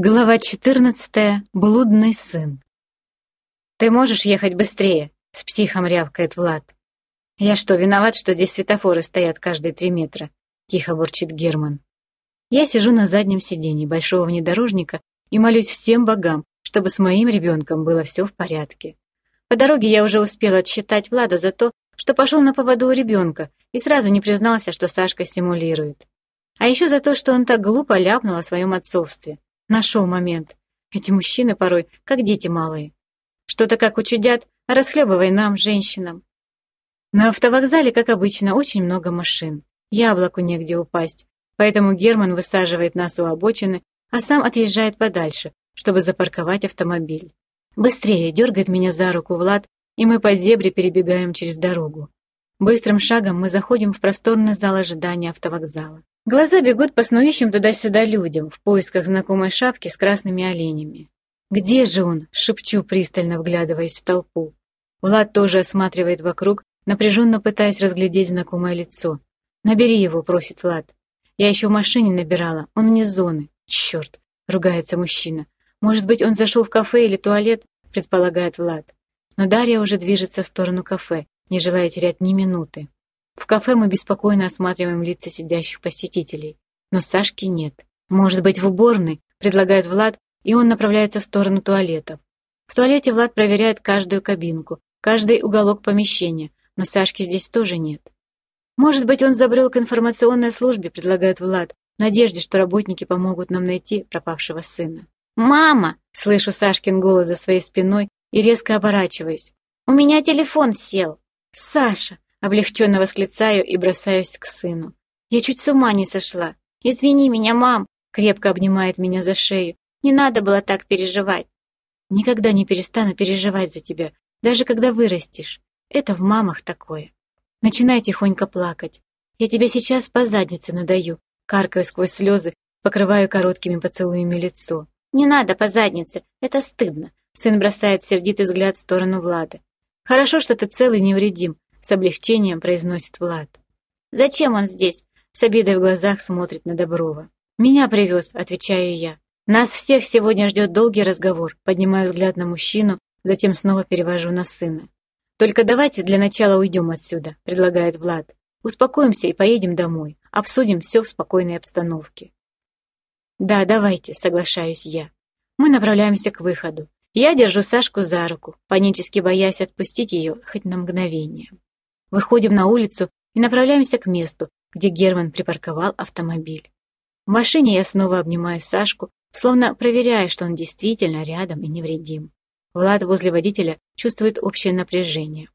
Глава 14. Блудный сын. «Ты можешь ехать быстрее?» — с психом рявкает Влад. «Я что, виноват, что здесь светофоры стоят каждые три метра?» — тихо бурчит Герман. Я сижу на заднем сиденье большого внедорожника и молюсь всем богам, чтобы с моим ребенком было все в порядке. По дороге я уже успела отсчитать Влада за то, что пошел на поводу у ребенка и сразу не признался, что Сашка симулирует. А еще за то, что он так глупо ляпнул о своем отцовстве. Нашел момент. Эти мужчины порой, как дети малые. Что-то как учудят, расхлебывай нам, женщинам. На автовокзале, как обычно, очень много машин. Яблоку негде упасть. Поэтому Герман высаживает нас у обочины, а сам отъезжает подальше, чтобы запарковать автомобиль. Быстрее дергает меня за руку Влад, и мы по зебре перебегаем через дорогу. Быстрым шагом мы заходим в просторный зал ожидания автовокзала. Глаза бегут по снующим туда-сюда людям в поисках знакомой шапки с красными оленями. «Где же он?» — шепчу, пристально вглядываясь в толпу. Влад тоже осматривает вокруг, напряженно пытаясь разглядеть знакомое лицо. «Набери его», — просит Влад. «Я еще в машине набирала, он вне зоны». «Черт!» — ругается мужчина. «Может быть, он зашел в кафе или туалет?» — предполагает Влад. Но Дарья уже движется в сторону кафе, не желая терять ни минуты. В кафе мы беспокойно осматриваем лица сидящих посетителей. Но Сашки нет. Может быть, в уборной, предлагает Влад, и он направляется в сторону туалетов. В туалете Влад проверяет каждую кабинку, каждый уголок помещения, но Сашки здесь тоже нет. Может быть, он забрел к информационной службе, предлагает Влад, в надежде, что работники помогут нам найти пропавшего сына. «Мама!» — слышу Сашкин голос за своей спиной и резко оборачиваюсь. «У меня телефон сел!» «Саша!» Облегченно восклицаю и бросаюсь к сыну. Я чуть с ума не сошла. «Извини меня, мам!» Крепко обнимает меня за шею. «Не надо было так переживать!» Никогда не перестану переживать за тебя, даже когда вырастешь. Это в мамах такое. Начинай тихонько плакать. Я тебя сейчас по заднице надаю. Каркаю сквозь слезы, покрываю короткими поцелуями лицо. «Не надо по заднице, это стыдно!» Сын бросает сердитый взгляд в сторону Влада. «Хорошо, что ты целый невредим. С облегчением произносит Влад. «Зачем он здесь?» С обидой в глазах смотрит на Доброва. «Меня привез», — отвечаю я. «Нас всех сегодня ждет долгий разговор». Поднимаю взгляд на мужчину, затем снова перевожу на сына. «Только давайте для начала уйдем отсюда», — предлагает Влад. «Успокоимся и поедем домой. Обсудим все в спокойной обстановке». «Да, давайте», — соглашаюсь я. Мы направляемся к выходу. Я держу Сашку за руку, панически боясь отпустить ее хоть на мгновение. Выходим на улицу и направляемся к месту, где Герман припарковал автомобиль. В машине я снова обнимаю Сашку, словно проверяя, что он действительно рядом и невредим. Влад возле водителя чувствует общее напряжение.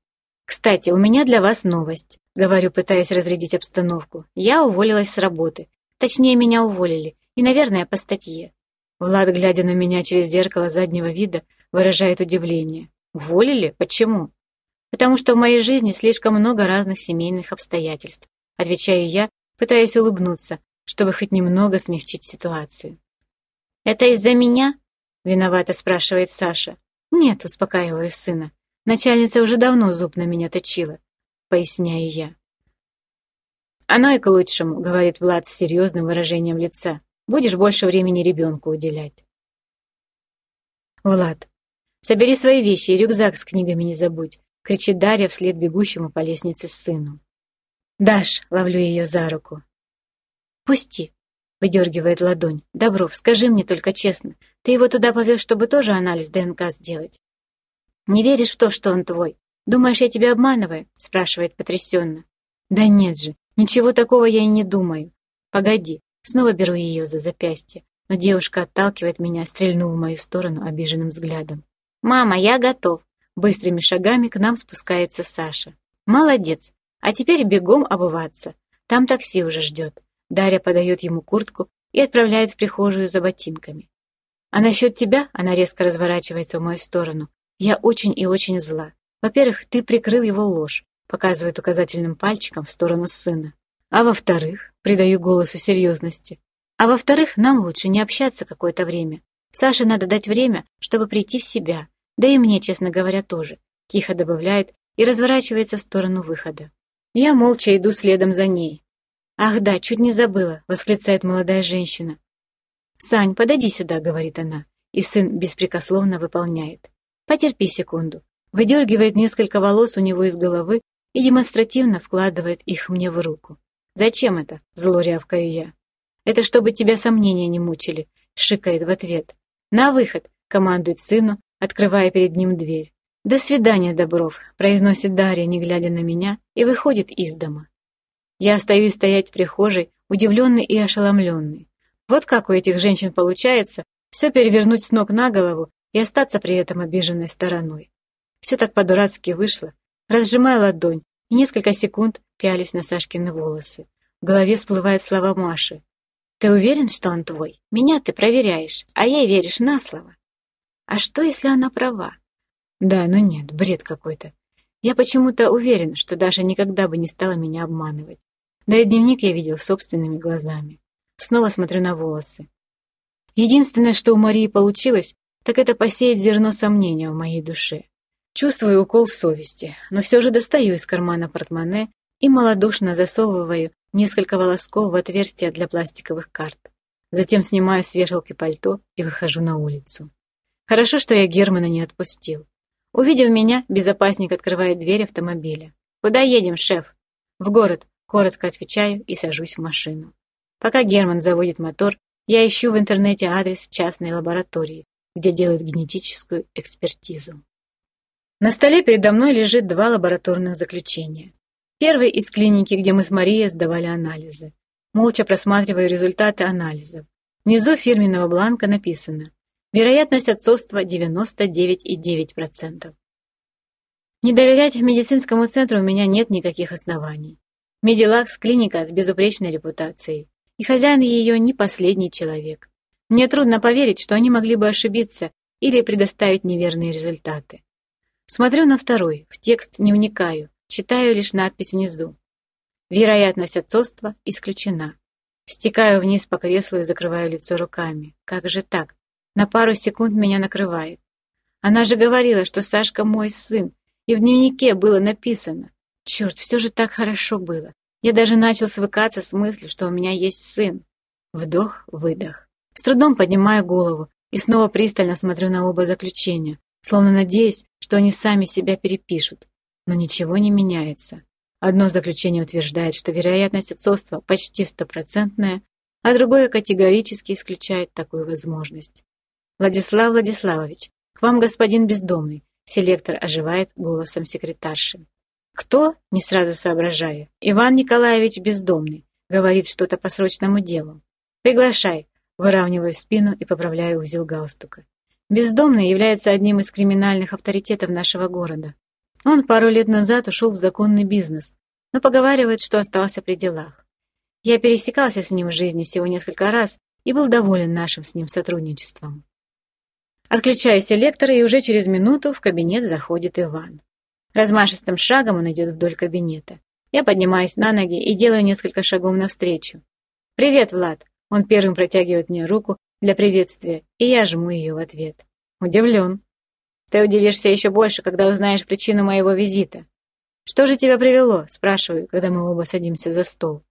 «Кстати, у меня для вас новость», — говорю, пытаясь разрядить обстановку. «Я уволилась с работы. Точнее, меня уволили. И, наверное, по статье». Влад, глядя на меня через зеркало заднего вида, выражает удивление. «Уволили? Почему?» потому что в моей жизни слишком много разных семейных обстоятельств. Отвечаю я, пытаясь улыбнуться, чтобы хоть немного смягчить ситуацию. «Это из-за меня?» — виновато спрашивает Саша. «Нет», — успокаиваю сына. «Начальница уже давно зуб на меня точила», — поясняю я. «Оно и к лучшему», — говорит Влад с серьезным выражением лица. «Будешь больше времени ребенку уделять». «Влад, собери свои вещи и рюкзак с книгами не забудь кричит Дарья вслед бегущему по лестнице сыну. «Даш!» — ловлю ее за руку. «Пусти!» — выдергивает ладонь. «Добров, скажи мне только честно, ты его туда повез, чтобы тоже анализ ДНК сделать?» «Не веришь в то, что он твой? Думаешь, я тебя обманываю?» — спрашивает потрясенно. «Да нет же, ничего такого я и не думаю. Погоди, снова беру ее за запястье, но девушка отталкивает меня, стрельнув в мою сторону обиженным взглядом. «Мама, я готов!» Быстрыми шагами к нам спускается Саша. «Молодец! А теперь бегом обуваться. Там такси уже ждет». Дарья подает ему куртку и отправляет в прихожую за ботинками. «А насчет тебя?» — она резко разворачивается в мою сторону. «Я очень и очень зла. Во-первых, ты прикрыл его ложь», — показывает указательным пальчиком в сторону сына. «А во-вторых», — придаю голосу серьезности, «а во-вторых, нам лучше не общаться какое-то время. Саше надо дать время, чтобы прийти в себя, да и мне, честно говоря, тоже. Тихо добавляет и разворачивается в сторону выхода. Я молча иду следом за ней. «Ах да, чуть не забыла», — восклицает молодая женщина. «Сань, подойди сюда», — говорит она, и сын беспрекословно выполняет. «Потерпи секунду». Выдергивает несколько волос у него из головы и демонстративно вкладывает их мне в руку. «Зачем это?» — зло рявкаю я. «Это чтобы тебя сомнения не мучили», — шикает в ответ. «На выход!» — командует сыну, открывая перед ним дверь. «До свидания, Добров», — произносит Дарья, не глядя на меня, и выходит из дома. Я остаюсь стоять в прихожей, удивленный и ошеломленный. Вот как у этих женщин получается все перевернуть с ног на голову и остаться при этом обиженной стороной. Все так по-дурацки вышло. Разжимаю ладонь и несколько секунд пялись на Сашкины волосы. В голове всплывают слова Маши. «Ты уверен, что он твой? Меня ты проверяешь, а ей веришь на слово». А что, если она права? Да, но нет, бред какой-то. Я почему-то уверен, что Даша никогда бы не стала меня обманывать. Да и дневник я видел собственными глазами. Снова смотрю на волосы. Единственное, что у Марии получилось, так это посеять зерно сомнения в моей душе. Чувствую укол совести, но все же достаю из кармана портмоне и малодушно засовываю несколько волосков в отверстие для пластиковых карт. Затем снимаю с вешалки пальто и выхожу на улицу. Хорошо, что я Германа не отпустил. Увидев меня, безопасник открывает дверь автомобиля. «Куда едем, шеф?» «В город», — коротко отвечаю и сажусь в машину. Пока Герман заводит мотор, я ищу в интернете адрес частной лаборатории, где делают генетическую экспертизу. На столе передо мной лежит два лабораторных заключения. Первый из клиники, где мы с Марией сдавали анализы. Молча просматриваю результаты анализов. Внизу фирменного бланка написано Вероятность отцовства 99,9%. Не доверять медицинскому центру у меня нет никаких оснований. Медилакс – клиника с безупречной репутацией, и хозяин ее не последний человек. Мне трудно поверить, что они могли бы ошибиться или предоставить неверные результаты. Смотрю на второй, в текст не вникаю, читаю лишь надпись внизу. Вероятность отцовства исключена. Стекаю вниз по креслу и закрываю лицо руками. Как же так? На пару секунд меня накрывает. Она же говорила, что Сашка мой сын, и в дневнике было написано. Черт, все же так хорошо было. Я даже начал свыкаться с мыслью, что у меня есть сын. Вдох, выдох. С трудом поднимаю голову и снова пристально смотрю на оба заключения, словно надеясь, что они сами себя перепишут. Но ничего не меняется. Одно заключение утверждает, что вероятность отцовства почти стопроцентная, а другое категорически исключает такую возможность. «Владислав Владиславович, к вам господин бездомный», селектор оживает голосом секретарши. «Кто?» — не сразу соображаю. «Иван Николаевич бездомный», говорит что-то по срочному делу. «Приглашай», выравниваю спину и поправляю узел галстука. Бездомный является одним из криминальных авторитетов нашего города. Он пару лет назад ушел в законный бизнес, но поговаривает, что остался при делах. Я пересекался с ним в жизни всего несколько раз и был доволен нашим с ним сотрудничеством. Отключаю селектор, и уже через минуту в кабинет заходит Иван. Размашистым шагом он идет вдоль кабинета. Я поднимаюсь на ноги и делаю несколько шагов навстречу. «Привет, Влад!» Он первым протягивает мне руку для приветствия, и я жму ее в ответ. Удивлен. «Ты удивишься еще больше, когда узнаешь причину моего визита». «Что же тебя привело?» – спрашиваю, когда мы оба садимся за стол.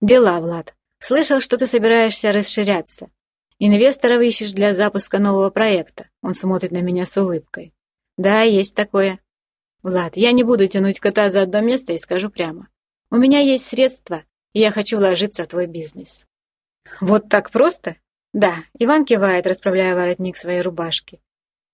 «Дела, Влад. Слышал, что ты собираешься расширяться. Инвесторов ищешь для запуска нового проекта. Он смотрит на меня с улыбкой. Да, есть такое. Влад, я не буду тянуть кота за одно место и скажу прямо. У меня есть средства, и я хочу вложиться в твой бизнес. Вот так просто? Да, Иван кивает, расправляя воротник своей рубашки.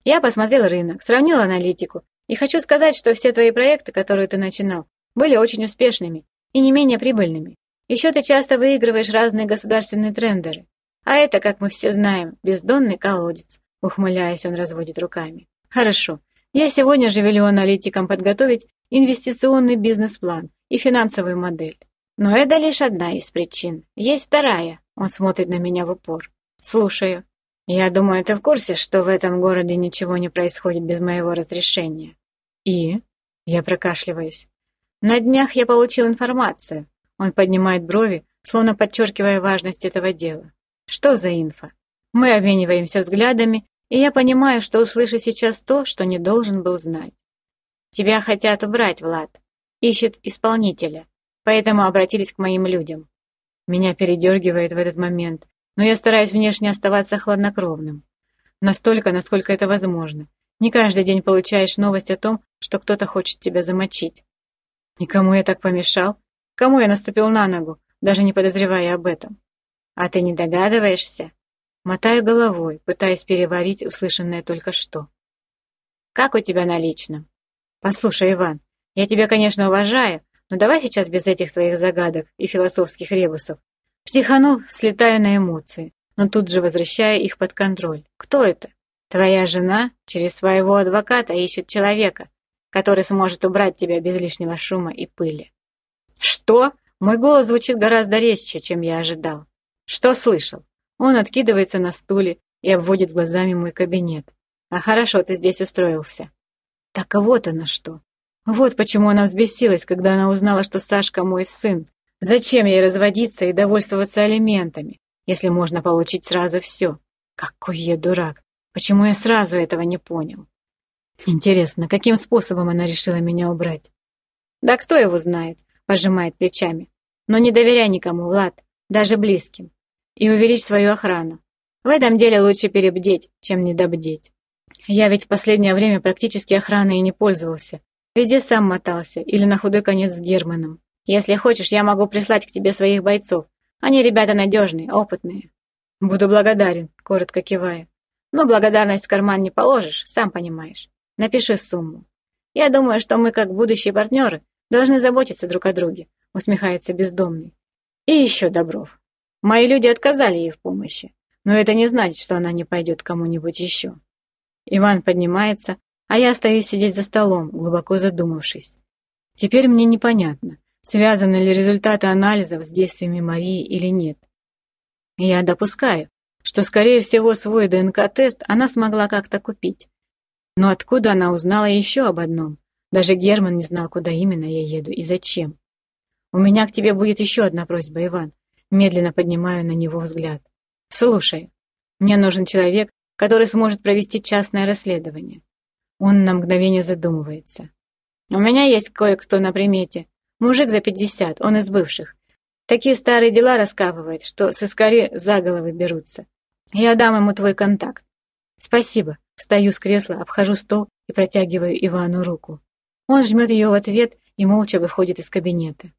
Я посмотрел рынок, сравнил аналитику, и хочу сказать, что все твои проекты, которые ты начинал, были очень успешными и не менее прибыльными. Еще ты часто выигрываешь разные государственные трендеры. А это, как мы все знаем, бездонный колодец. Ухмыляясь, он разводит руками. Хорошо. Я сегодня же велю аналитикам подготовить инвестиционный бизнес-план и финансовую модель. Но это лишь одна из причин. Есть вторая. Он смотрит на меня в упор. Слушаю. Я думаю, ты в курсе, что в этом городе ничего не происходит без моего разрешения. И? Я прокашливаюсь. На днях я получил информацию. Он поднимает брови, словно подчеркивая важность этого дела. Что за инфа? Мы обмениваемся взглядами, и я понимаю, что услышу сейчас то, что не должен был знать. Тебя хотят убрать, Влад. Ищет исполнителя. Поэтому обратились к моим людям. Меня передергивает в этот момент, но я стараюсь внешне оставаться хладнокровным. Настолько, насколько это возможно. Не каждый день получаешь новость о том, что кто-то хочет тебя замочить. Никому я так помешал? Кому я наступил на ногу, даже не подозревая об этом? А ты не догадываешься? Мотаю головой, пытаясь переварить услышанное только что. Как у тебя на личном? Послушай, Иван, я тебя, конечно, уважаю, но давай сейчас без этих твоих загадок и философских ребусов. Психану, слетаю на эмоции, но тут же возвращаю их под контроль. Кто это? Твоя жена через своего адвоката ищет человека, который сможет убрать тебя без лишнего шума и пыли. Что? Мой голос звучит гораздо резче, чем я ожидал. Что слышал? Он откидывается на стуле и обводит глазами мой кабинет. А хорошо ты здесь устроился. Так вот она что. Вот почему она взбесилась, когда она узнала, что Сашка мой сын. Зачем ей разводиться и довольствоваться алиментами, если можно получить сразу все? Какой я дурак. Почему я сразу этого не понял? Интересно, каким способом она решила меня убрать? Да кто его знает, пожимает плечами. Но не доверяй никому, Влад, даже близким. И увеличь свою охрану. В этом деле лучше перебдеть, чем недобдеть. Я ведь в последнее время практически охраной и не пользовался. Везде сам мотался, или на худой конец с Германом. Если хочешь, я могу прислать к тебе своих бойцов. Они ребята надежные, опытные. Буду благодарен, коротко кивая. Но благодарность в карман не положишь, сам понимаешь. Напиши сумму. Я думаю, что мы, как будущие партнеры, должны заботиться друг о друге, усмехается бездомный. И еще Добров. Мои люди отказали ей в помощи, но это не значит, что она не пойдет кому-нибудь еще. Иван поднимается, а я остаюсь сидеть за столом, глубоко задумавшись. Теперь мне непонятно, связаны ли результаты анализов с действиями Марии или нет. Я допускаю, что, скорее всего, свой ДНК-тест она смогла как-то купить. Но откуда она узнала еще об одном? Даже Герман не знал, куда именно я еду и зачем. У меня к тебе будет еще одна просьба, Иван. Медленно поднимаю на него взгляд. Слушай, мне нужен человек, который сможет провести частное расследование. Он на мгновение задумывается. У меня есть кое-кто на примете. Мужик за пятьдесят, он из бывших. Такие старые дела раскапывает, что сыскари за головы берутся. Я дам ему твой контакт. Спасибо. Встаю с кресла, обхожу стол и протягиваю Ивану руку. Он жмет ее в ответ и молча выходит из кабинета.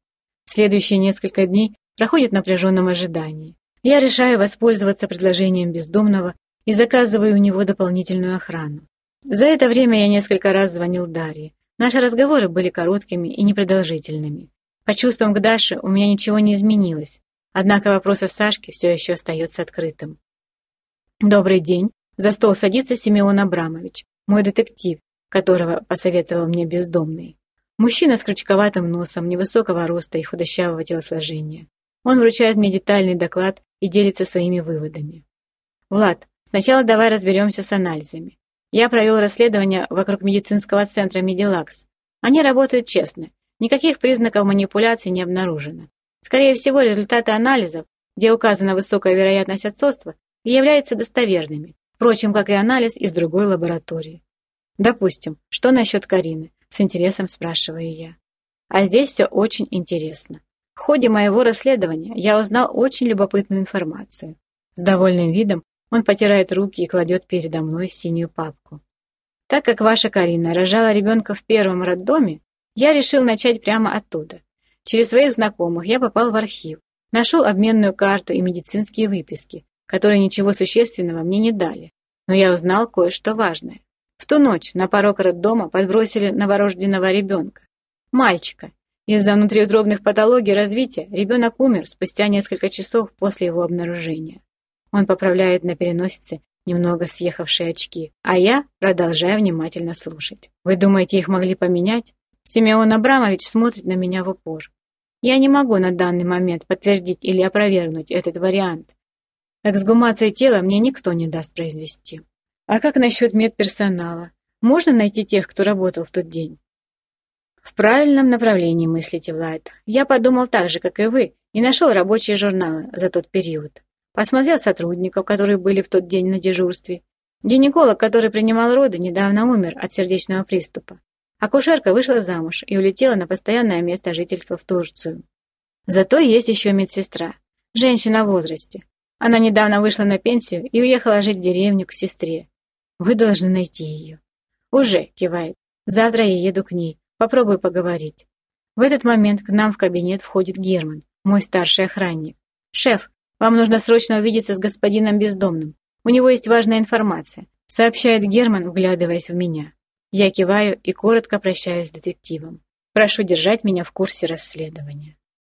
Следующие несколько дней проходят в напряженном ожидании. Я решаю воспользоваться предложением бездомного и заказываю у него дополнительную охрану. За это время я несколько раз звонил Дарье. Наши разговоры были короткими и непродолжительными. По чувствам к Даше у меня ничего не изменилось, однако вопрос о Сашке все еще остается открытым. «Добрый день!» За стол садится Симеон Абрамович, мой детектив, которого посоветовал мне бездомный. Мужчина с крючковатым носом, невысокого роста и худощавого телосложения. Он вручает мне детальный доклад и делится своими выводами. «Влад, сначала давай разберемся с анализами. Я провел расследование вокруг медицинского центра «Медилакс». Они работают честно. Никаких признаков манипуляции не обнаружено. Скорее всего, результаты анализов, где указана высокая вероятность отцовства, являются достоверными, впрочем, как и анализ из другой лаборатории. Допустим, что насчет Карины? С интересом спрашиваю я. А здесь все очень интересно. В ходе моего расследования я узнал очень любопытную информацию. С довольным видом он потирает руки и кладет передо мной синюю папку. Так как ваша Карина рожала ребенка в первом роддоме, я решил начать прямо оттуда. Через своих знакомых я попал в архив, нашел обменную карту и медицинские выписки, которые ничего существенного мне не дали. Но я узнал кое-что важное. В ту ночь на порог роддома подбросили новорожденного ребенка. Мальчика. Из-за внутриутробных патологий развития ребенок умер спустя несколько часов после его обнаружения. Он поправляет на переносице немного съехавшие очки, а я продолжаю внимательно слушать. Вы думаете, их могли поменять? Симеон Абрамович смотрит на меня в упор. Я не могу на данный момент подтвердить или опровергнуть этот вариант. Эксгумацию тела мне никто не даст произвести. А как насчет медперсонала? Можно найти тех, кто работал в тот день? В правильном направлении мыслите, Влад. Я подумал так же, как и вы, и нашел рабочие журналы за тот период. Посмотрел сотрудников, которые были в тот день на дежурстве. Гинеколог, который принимал роды, недавно умер от сердечного приступа. Акушерка вышла замуж и улетела на постоянное место жительства в Турцию. Зато есть еще медсестра, женщина в возрасте. Она недавно вышла на пенсию и уехала жить в деревню к сестре. Вы должны найти ее. Уже, кивает. Завтра я еду к ней. Попробую поговорить. В этот момент к нам в кабинет входит Герман, мой старший охранник. «Шеф, вам нужно срочно увидеться с господином бездомным. У него есть важная информация», сообщает Герман, вглядываясь в меня. Я киваю и коротко прощаюсь с детективом. Прошу держать меня в курсе расследования.